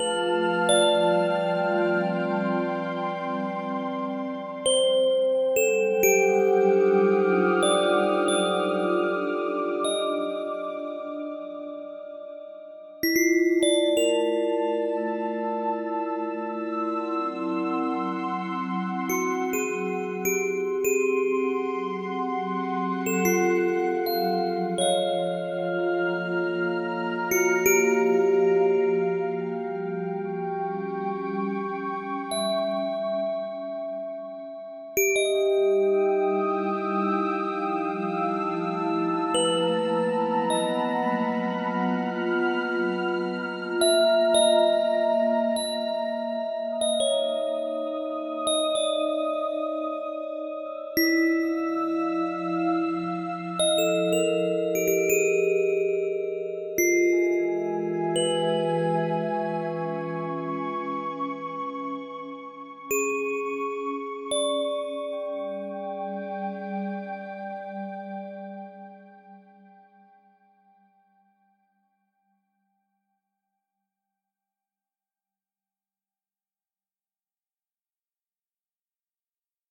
Música